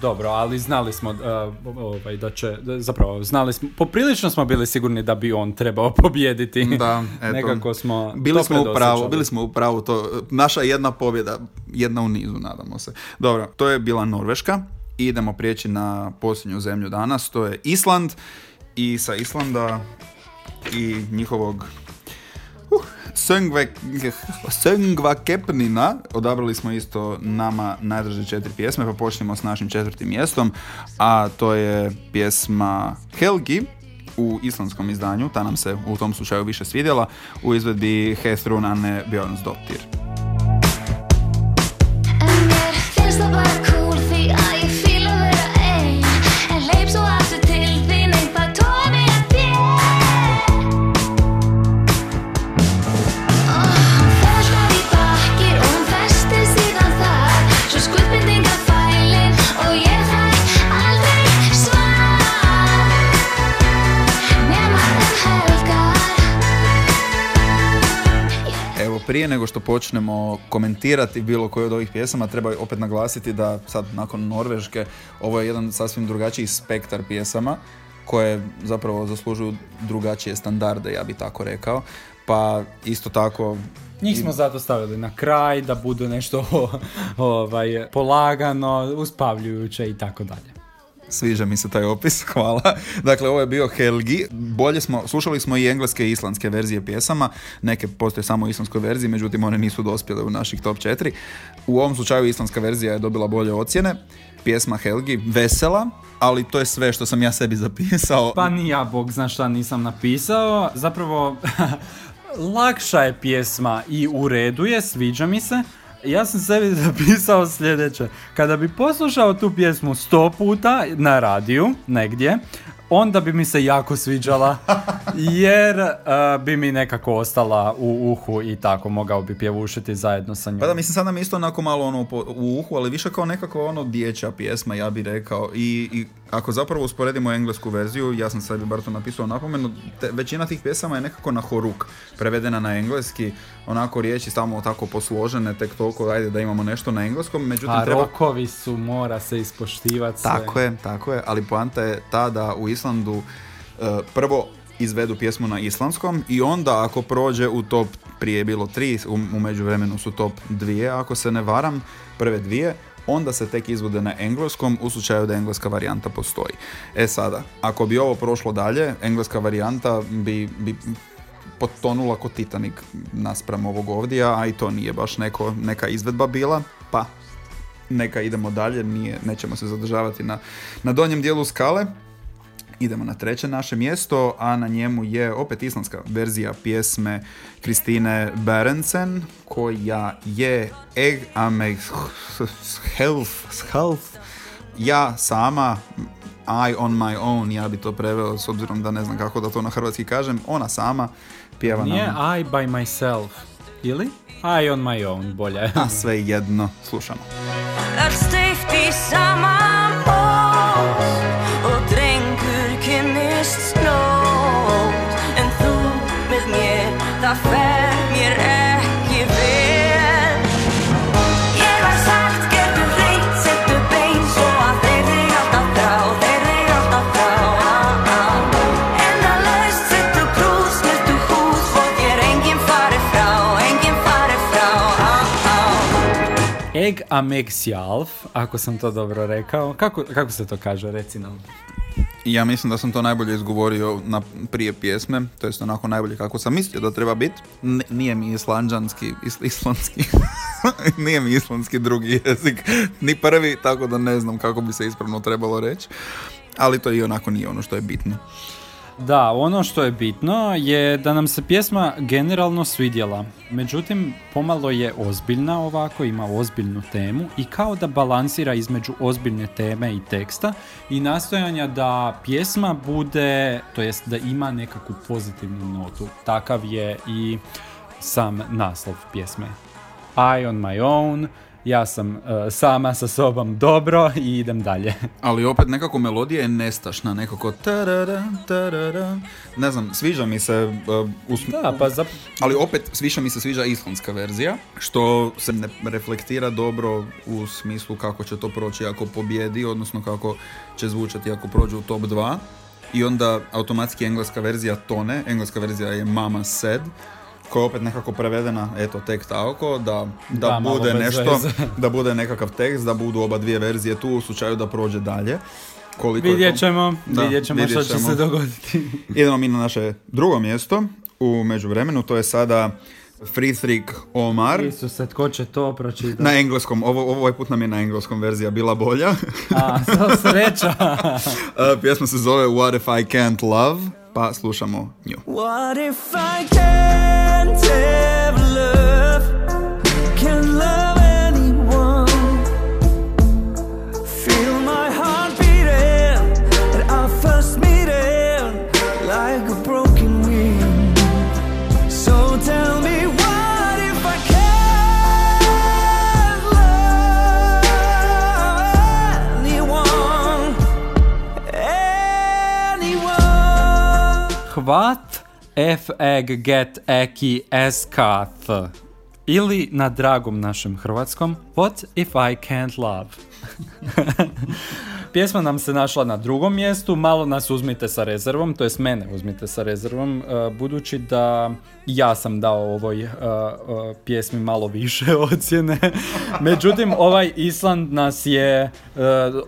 Dobro, ali znali smo uh, ovaj, da će, zapravo, znali smo, poprilično smo bili sigurni da bi on trebao pobijediti. Da, eto. Nekako smo Bili smo u pravu, bili smo u pravu, to, naša jedna pobjeda, jedna u nizu, nadamo se. Dobro, to je bila Norveška. Idemo prijeći na posljednju zemlju danas, to je Island. I sa Islanda i njihovog uh, Söngva Kepnina odabrali smo isto nama najdraže četiri pjesme, pa počnemo s našim četvrtim mjestom, a to je pjesma Helgi u islandskom izdanju, ta nam se u tom slučaju više svidjela, u izvedbi Hestrun Anne Björnsdottir. Prije nego što počnemo komentirati bilo koju od ovih pjesama, treba opet naglasiti da sad nakon Norveške ovo je jedan sasvim drugačiji spektar pjesama koje zapravo zaslužuju drugačije standarde, ja bi tako rekao. Pa isto tako Njih smo zato stavili na kraj, da budu nešto ovaj, polagano, uspavljujuće i tako dalje. Sviđa mi se taj opis, hvala. Dakle, ovo je bio Helgi. Bolje smo, slušali smo i engleske i islandske verzije pjesama. Neke postoje samo u islandskoj verziji, međutim one nisu dospjele u naših top 4. U ovom slučaju islandska verzija je dobila bolje ocjene. Pjesma Helgi, vesela, ali to je sve što sam ja sebi zapisao. Pa ni ja, bog zna šta nisam napisao. Zapravo, lakša je pjesma i u redu je, sviđa mi se. Ja sam sebi zapisao sljedeće. Kada bi poslušao tu pjesmu sto puta na radiju, negdje, onda bi mi se jako sviđala, jer eh, bi mi nekako ostala u uhu i tako mogao bi pjevušiti zajedno sa njom. Pa da, mislim, sad nam isto onako malo ono u uhu, ali više kao nekako ono dječja pjesma, ja bih rekao. I, I ako zapravo usporedimo englesku verziju, ja sam sebi bar to napisao napomenu, te, većina tih pjesama je nekako na horuk, prevedena na engleski, onako riječi samo tako posložene, tek toliko, ajde da imamo nešto na engleskom, međutim A treba... rokovi su, mora se ispoštivati. Tako je, tako je, ali poanta je ta da u Islandu e, prvo izvedu pjesmu na islandskom i onda ako prođe u top, prije je bilo tri, u, međuvremenu su top dvije, ako se ne varam, prve dvije, onda se tek izvode na engleskom u slučaju da engleska varijanta postoji. E sada, ako bi ovo prošlo dalje, engleska varijanta bi, bi potonula ko Titanic naspram ovog ovdje, a i to nije baš neko, neka izvedba bila, pa neka idemo dalje, nije, nećemo se zadržavati na, na donjem dijelu skale. Idemo na treće naše mjesto, a na njemu je opet islandska verzija pjesme Kristine Berensen, koja je Eg ameg health, health, ja sama, I on my own, ja bi to preveo s obzirom da ne znam kako da to na hrvatski kažem, ona sama pjeva Nije nam, I by myself, ili? I on my own, bolje. a sve jedno, slušamo. Steypt í sama Eg ameg sjalf, ako sam to dobro rekao. Kako, kako se to kaže, reci nam. Ja mislim da sam to najbolje izgovorio na prije pjesme, to jest onako najbolje kako sam mislio da treba biti. Nije mi islanđanski, is, islandski, nije mi islandski drugi jezik, ni prvi, tako da ne znam kako bi se ispravno trebalo reći. Ali to i onako nije ono što je bitno. Da, ono što je bitno je da nam se pjesma generalno svidjela. Međutim, pomalo je ozbiljna ovako, ima ozbiljnu temu i kao da balansira između ozbiljne teme i teksta i nastojanja da pjesma bude, to jest da ima nekakvu pozitivnu notu. Takav je i sam naslov pjesme. I on my own, ja sam e, sama sa sobom dobro i idem dalje. Ali opet nekako melodija je nestašna, nekako tarara, tarara. Ne znam, sviđa mi se... uh, us- Da, pa zap... Ali opet, više mi se sviđa islandska verzija, što se ne reflektira dobro u smislu kako će to proći ako pobjedi, odnosno kako će zvučati ako prođe u top 2. I onda automatski engleska verzija tone, engleska verzija je Mama Said, koja je opet nekako prevedena, eto, tek tako, da, da, Da, bude nešto, da bude nekakav tekst, da budu oba dvije verzije tu u slučaju da prođe dalje. Koliko Vidjet ćemo, Da, vidjet ćemo vidjet što će ćemo. se dogoditi. Idemo mi na naše drugo mjesto u međuvremenu, to je sada Friedrich Omar. Isuse, tko će to pročitati? Na engleskom, ovo, ovaj put nam je na engleskom verzija bila bolja. A, sreća. Pjesma se zove What if I can't love, pa slušamo nju. What if I can't have love? Anyone? Hvat f eg get eki eskath. Ili na dragom našem hrvatskom What if I can't love? Pjesma nam se našla na drugom mjestu, malo nas uzmite sa rezervom, to jest mene uzmite sa rezervom, e, budući da ja sam dao ovoj e, e, pjesmi malo više ocjene. Međutim, ovaj Island nas je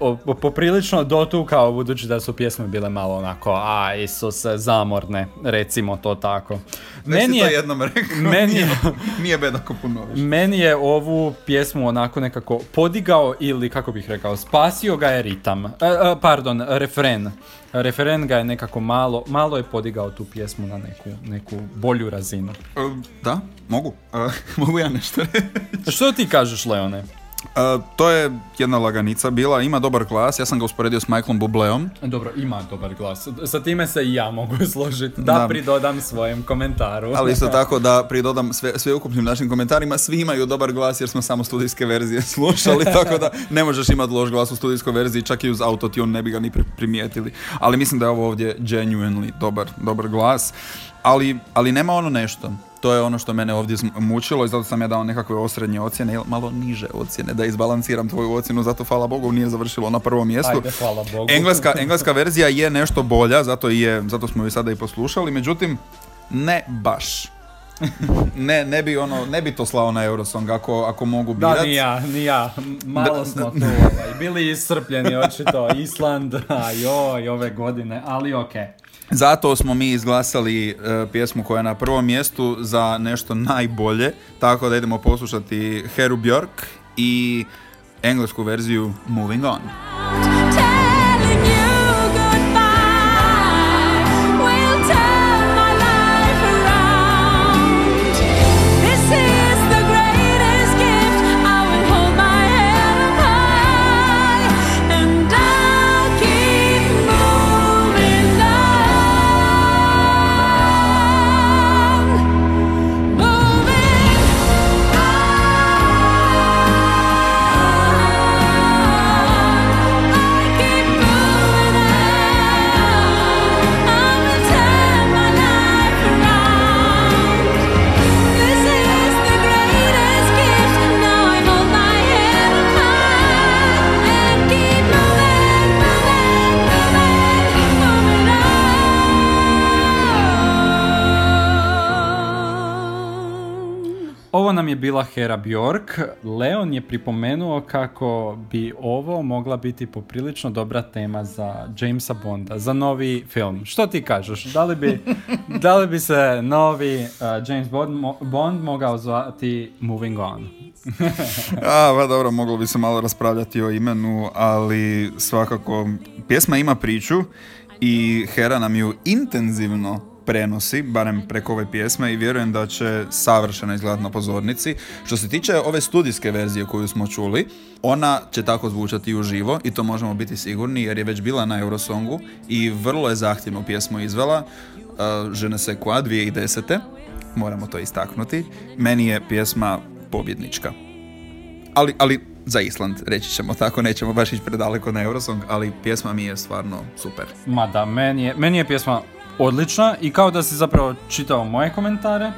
o- poprilično dotukao, budući da su pjesme bile malo onako, a Isuse, zamorne, recimo to tako. Već si to jednom rekao, meni je- nije, nije bed ako ponoviš. meni je ovu pjesmu onako nekako podigao ili kako bih rekao, spasio ga je ritam. E, pardon, refren. Referen ga je nekako malo, malo je podigao tu pjesmu na neku, neku bolju razinu. Uh, Da, mogu. Uh, mogu ja nešto reći. Što ti kažeš, Leone? Uh, to je jedna laganica bila, ima dobar glas, ja sam ga usporedio s Michaelom Bubleom. Dobro, ima dobar glas. Sa time se i ja mogu složiti. Da, Da. pridodam svojem komentaru. Ali isto tako da pridodam sve, sve ukupnim našim komentarima, svi imaju dobar glas jer smo samo studijske verzije slušali, tako da ne možeš imati loš glas u studijskoj verziji, čak i uz autotune ne bi ga ni pri- primijetili. Ali mislim da je ovo ovdje genuinely dobar, dobar glas, ali, ali nema ono nešto. To je ono što mene ovdje mučilo i zato sam ja dao nekakve osrednje ocjene, ili malo niže ocjene, da izbalansiram tvoju ocjenu, zato hvala Bogu nije završilo na prvom mjestu. Ajde, hvala Bogu. Engleska, engleska verzija je nešto bolja, zato, je, zato smo ju sada i poslušali, međutim, ne baš. Ne, ne bi ono, ne bi to slao na Eurosong ako, ako mogu birat. Da, ni ja, ni ja. Malo Da, smo tu ovaj, bili iscrpljeni očito. Island, joj, ove godine, ali okej. Zato smo mi izglasali e, pjesmu koja je na prvom mjestu za nešto najbolje, tako da idemo poslušati Heru Björk i englesku verziju Moving On. Nam je bila Hera Bjork. Leon je pripomenuo kako bi ovo mogla biti poprilično dobra tema za Jamesa Bonda, za novi film. Što ti kažeš? Da li bi, da li bi se novi uh, James Bond, mo- Bond mogao zvati Moving On? A, pa dobro, moglo bi se malo raspravljati o imenu, ali svakako pjesma ima priču i Hera nam ju intenzivno prenosi, barem preko ove pjesme i vjerujem da će savršeno izgledati na pozornici. Što se tiče ove studijske verzije koju smo čuli, ona će tako zvučati uživo i to možemo biti sigurni jer je već bila na Eurosongu i vrlo je zahtjevnu pjesmu izvela, uh, Je ne sais quoi, 2010. Moramo to istaknuti. Meni je pjesma pobjednička. ali, ali za Island, reći ćemo tako, nećemo baš ići predaleko na Eurosong, ali pjesma mi je stvarno super. Ma da, meni je, meni je pjesma odlična i kao da si zapravo čitao moje komentare.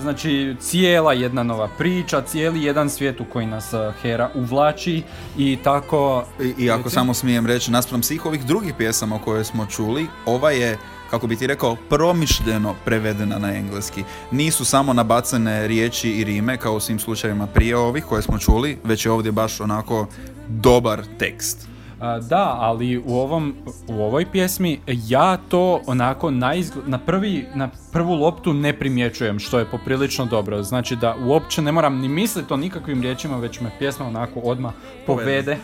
Znači, cijela jedna nova priča, cijeli jedan svijet u koji nas eh, Hera uvlači i tako... I, i ako samo smijem reći, naspram svih ovih drugih pjesama koje smo čuli, ova je kako bi ti rekao, promišljeno prevedena na engleski. Nisu samo nabacane riječi i rime kao u svim slučajevima prije ovih koje smo čuli, već je ovdje baš onako dobar tekst. A, Da, ali u, ovom, u ovoj pjesmi ja to onako na, na, prvi, na prvu loptu ne primjećujem, što je poprilično dobro. Znači da uopće ne moram ni misliti o nikakvim riječima, već me pjesma onako odmah povede.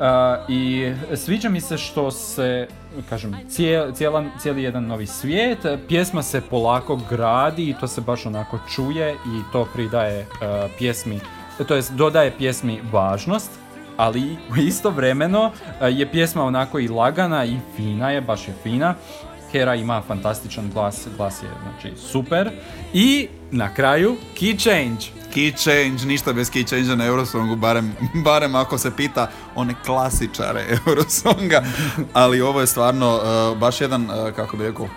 A, I sviđa mi se što se, kažem, cijel, cijela- cijeli jedan novi svijet, pjesma se polako gradi i to se baš onako čuje i to pridaje a, pjesmi, to jest dodaje pjesmi važnost ali istovremeno e, je pjesma onako i lagana i fina je, baš je fina. Hera ima fantastičan glas, glas je znači super. I na kraju key change. Key change, ništa bez key change na Eurosongu, barem, barem ako se pita one klasičare Eurosonga, ali ovo je stvarno uh, baš jedan, uh, kako bi rekao,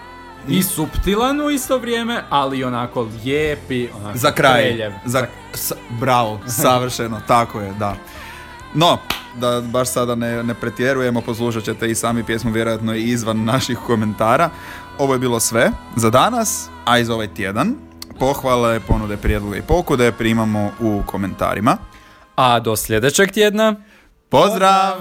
I suptilan u isto vrijeme, ali onako lijepi, onako za kraj. preljev. Za, s- bravo, savršeno, tako je, da. No, da baš sada ne, ne pretjerujemo, poslušat ćete i sami pjesmu vjerojatno i izvan naših komentara. Ovo je bilo sve za danas, a i za ovaj tjedan. Pohvale, ponude, prijedloge i pokude primamo u komentarima. A do sljedećeg tjedna Pozdrav!